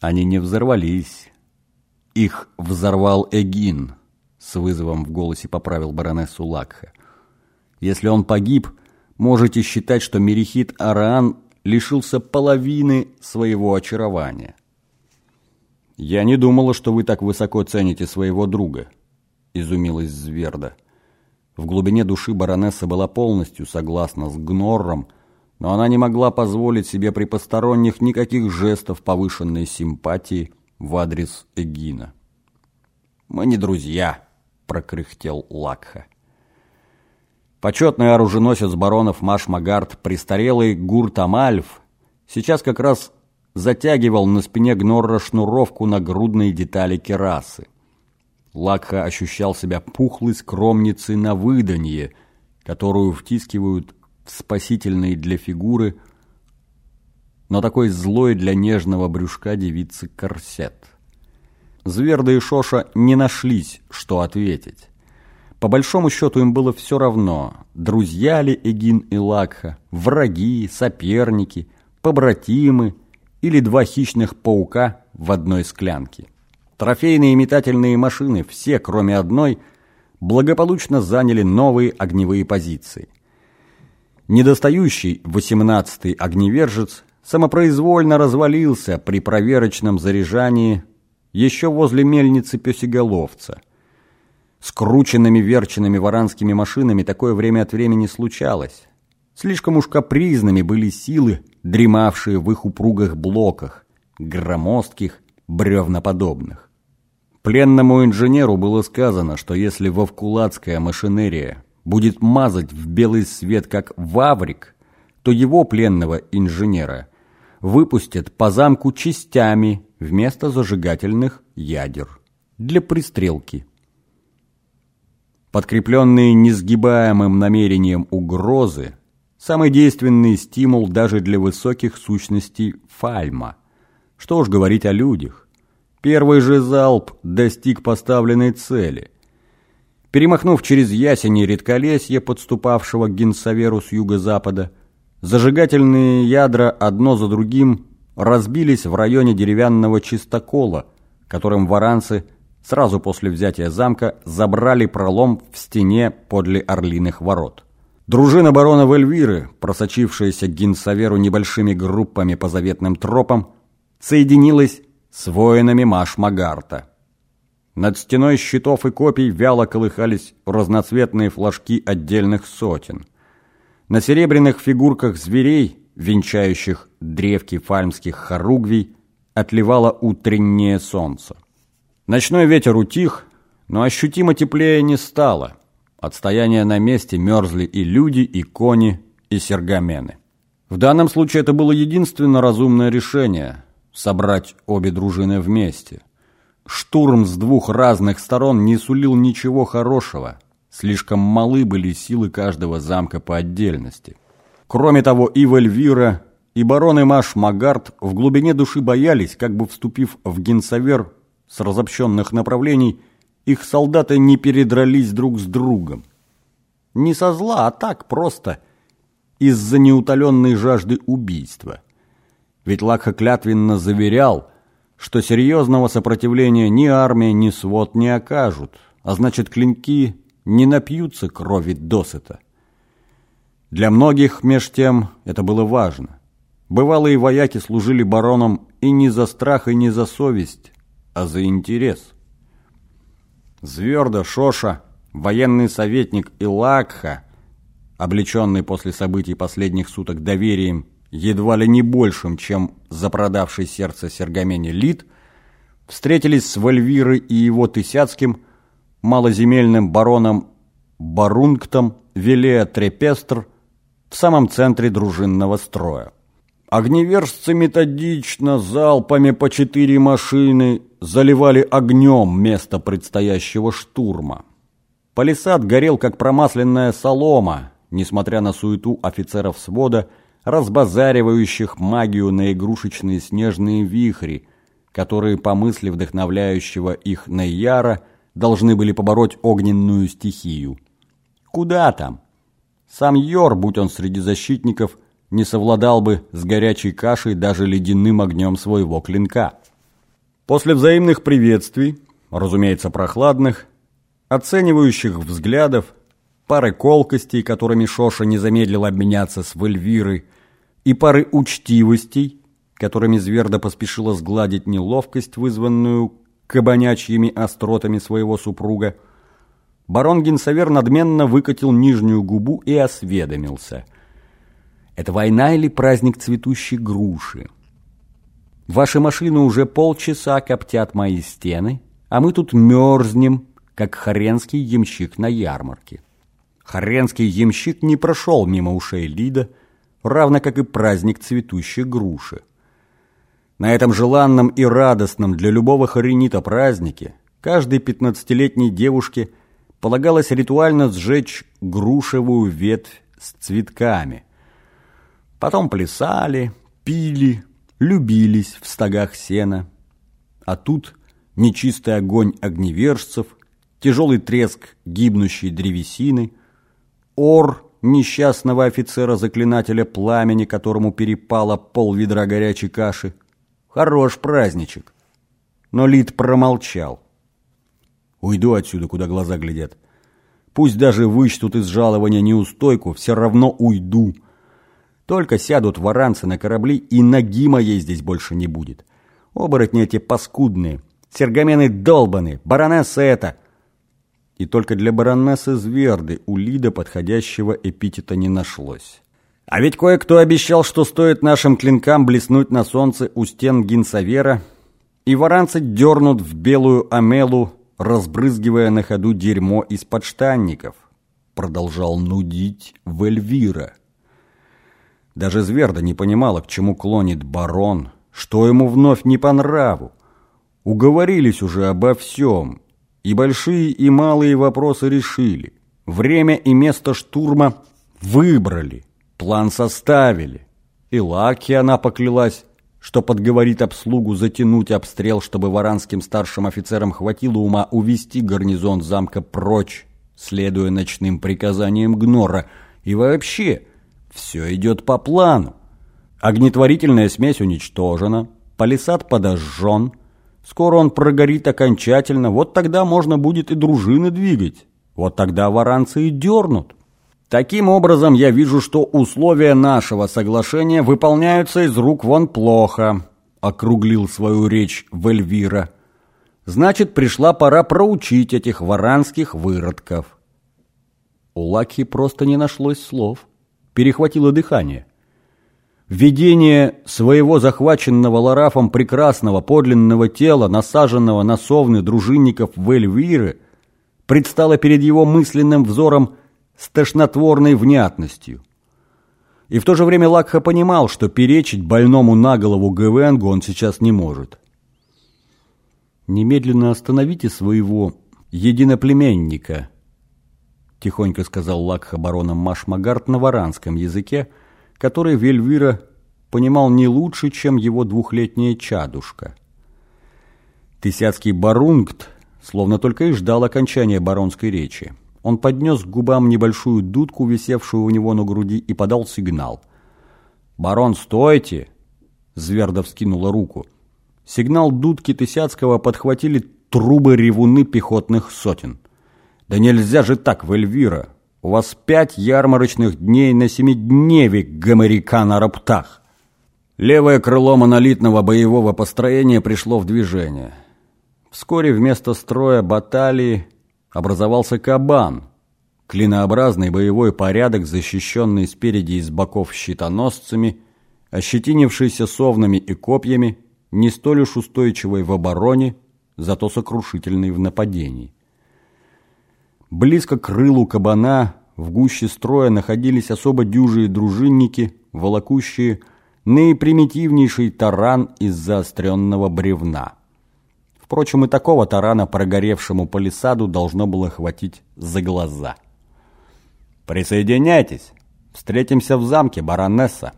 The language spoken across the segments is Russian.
Они не взорвались. Их взорвал Эгин, с вызовом в голосе поправил баронессу Лакха. Если он погиб, можете считать, что Мерихит Араан лишился половины своего очарования. «Я не думала, что вы так высоко цените своего друга», — изумилась Зверда. В глубине души баронесса была полностью согласна с Гнорром, но она не могла позволить себе при посторонних никаких жестов повышенной симпатии в адрес Эгина. «Мы не друзья», — прокряхтел Лакха. Почетный оруженосец баронов Маш-Магард, престарелый Гурт-Амальф, сейчас как раз затягивал на спине Гнорра шнуровку на грудные детали керасы. Лакха ощущал себя пухлой скромницей на выданье, которую втискивают в спасительные для фигуры, но такой злой для нежного брюшка девицы корсет. Зверда и Шоша не нашлись, что ответить. По большому счету им было все равно, друзья ли Эгин и Лакха, враги, соперники, побратимы или два хищных паука в одной склянке. Трофейные метательные машины, все кроме одной, благополучно заняли новые огневые позиции. Недостающий 18-й огневержец самопроизвольно развалился при проверочном заряжании еще возле мельницы песеголовца – Скрученными верченными варанскими машинами такое время от времени случалось. Слишком уж капризными были силы, дремавшие в их упругих блоках, громоздких, бревноподобных. Пленному инженеру было сказано, что если вовкулацкая машинерия будет мазать в белый свет как ваврик, то его пленного инженера выпустят по замку частями вместо зажигательных ядер для пристрелки подкрепленные несгибаемым намерением угрозы, самый действенный стимул даже для высоких сущностей фальма. Что уж говорить о людях. Первый же залп достиг поставленной цели. Перемахнув через ясени редколесье, подступавшего к Генсаверу с юго-запада, зажигательные ядра одно за другим разбились в районе деревянного чистокола, которым варанцы – сразу после взятия замка забрали пролом в стене подле Орлиных ворот. Дружина барона Вельвиры, просочившаяся к Гинсаверу небольшими группами по заветным тропам, соединилась с воинами Маш-Магарта. Над стеной щитов и копий вяло колыхались разноцветные флажки отдельных сотен. На серебряных фигурках зверей, венчающих древки фальмских хоругвий, отливало утреннее солнце. Ночной ветер утих, но ощутимо теплее не стало. От стояния на месте мерзли и люди, и кони, и сергамены. В данном случае это было единственно разумное решение – собрать обе дружины вместе. Штурм с двух разных сторон не сулил ничего хорошего. Слишком малы были силы каждого замка по отдельности. Кроме того, и Вельвира, и барон Имаш Магард в глубине души боялись, как бы вступив в Генсавер, с разобщенных направлений, их солдаты не передрались друг с другом. Не со зла, а так просто из-за неутоленной жажды убийства. Ведь Лакха клятвенно заверял, что серьезного сопротивления ни армия, ни свод не окажут, а значит клинки не напьются крови досыта. Для многих, меж тем, это было важно. Бывалые вояки служили баронам и не за страх, и не за совесть, а за интерес. Зверда, Шоша, военный советник Илакха, облеченный после событий последних суток доверием едва ли не большим, чем запродавший сердце Сергамени Лид, встретились с Вальвирой и его Тысяцким, малоземельным бароном Барунктом Велея Трепестр в самом центре дружинного строя. Огневержцы методично, залпами по четыре машины, заливали огнем место предстоящего штурма. Палисад горел, как промасленная солома, несмотря на суету офицеров свода, разбазаривающих магию на игрушечные снежные вихри, которые, по мысли вдохновляющего их Нейяра, должны были побороть огненную стихию. Куда там? Сам Йор, будь он среди защитников, не совладал бы с горячей кашей даже ледяным огнем своего клинка. После взаимных приветствий, разумеется, прохладных, оценивающих взглядов, пары колкостей, которыми Шоша не замедлил обменяться с Вельвирой, и пары учтивостей, которыми Зверда поспешила сгладить неловкость, вызванную кабанячьими остротами своего супруга, барон Генсавер надменно выкатил нижнюю губу и осведомился. «Это война или праздник цветущей груши?» Ваши машины уже полчаса коптят мои стены, а мы тут мерзнем, как хоренский ямщик на ярмарке. Хоренский ямщик не прошел мимо ушей Лида, равно как и праздник цветущей груши. На этом желанном и радостном для любого хоренита празднике каждой пятнадцатилетней девушке полагалось ритуально сжечь грушевую ветвь с цветками. Потом плясали, пили, любились в стогах сена. А тут нечистый огонь огневержцев, тяжелый треск гибнущей древесины, ор несчастного офицера-заклинателя пламени, которому перепало пол ведра горячей каши. Хорош праздничек. Но Лид промолчал. Уйду отсюда, куда глаза глядят. Пусть даже вычтут из жалования неустойку, все равно уйду. Только сядут варанцы на корабли, и ноги моей здесь больше не будет. Оборотни эти паскудные, сергамены долбаны, баронесса это. И только для баронессы Зверды у Лида подходящего эпитета не нашлось. А ведь кое-кто обещал, что стоит нашим клинкам блеснуть на солнце у стен Гинсавера, и варанцы дернут в белую амелу, разбрызгивая на ходу дерьмо из подштанников. Продолжал нудить Вельвира. Даже Зверда не понимала, к чему клонит барон, что ему вновь не по нраву. Уговорились уже обо всем, и большие и малые вопросы решили. Время и место штурма выбрали, план составили. И Лаки она поклялась, что подговорит обслугу затянуть обстрел, чтобы варанским старшим офицерам хватило ума увести гарнизон замка прочь, следуя ночным приказаниям Гнора. И вообще, все идет по плану. Огнетворительная смесь уничтожена, палисад подожжен. Скоро он прогорит окончательно, вот тогда можно будет и дружины двигать. Вот тогда варанцы и дернут. Таким образом, я вижу, что условия нашего соглашения выполняются из рук вон плохо, округлил свою речь Вельвира. Значит, пришла пора проучить этих варанских выродков. У Лаки просто не нашлось слов перехватило дыхание. Видение своего захваченного Ларафом прекрасного подлинного тела, насаженного на совны дружинников в Эльвиры, предстало перед его мысленным взором с тошнотворной внятностью. И в то же время Лакха понимал, что перечить больному на голову Гвенгу он сейчас не может. «Немедленно остановите своего единоплеменника», — тихонько сказал Лакха бароном Машмагарт на варанском языке, который Вельвира понимал не лучше, чем его двухлетняя чадушка. Тысяцкий барунгт словно только и ждал окончания баронской речи. Он поднес к губам небольшую дудку, висевшую у него на груди, и подал сигнал. «Барон, стойте!» Звердов скинула руку. Сигнал дудки Тысяцкого подхватили трубы-ревуны пехотных сотен. Да нельзя же так, Вельвира. У вас пять ярмарочных дней на семидневик, гоморика на роптах. Левое крыло монолитного боевого построения пришло в движение. Вскоре вместо строя баталии образовался кабан, клинообразный боевой порядок, защищенный спереди и с боков щитоносцами, ощетинившийся совнами и копьями, не столь уж устойчивый в обороне, зато сокрушительный в нападении. Близко к рылу кабана в гуще строя находились особо дюжие дружинники, волокущие наипримитивнейший таран из заостренного бревна. Впрочем, и такого тарана прогоревшему палисаду должно было хватить за глаза. «Присоединяйтесь! Встретимся в замке, баронесса!»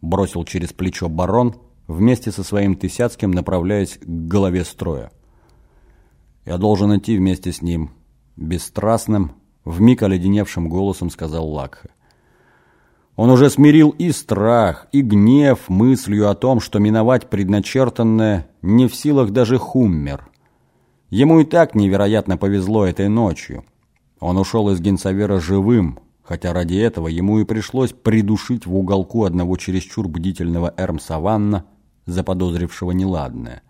Бросил через плечо барон, вместе со своим Тысяцким направляясь к голове строя. «Я должен идти вместе с ним», бесстрастным, вмиг оледеневшим голосом сказал Лакха. Он уже смирил и страх, и гнев мыслью о том, что миновать предначертанное не в силах даже Хуммер. Ему и так невероятно повезло этой ночью. Он ушел из Генсавера живым, хотя ради этого ему и пришлось придушить в уголку одного чересчур бдительного Эрм Саванна, заподозрившего неладное.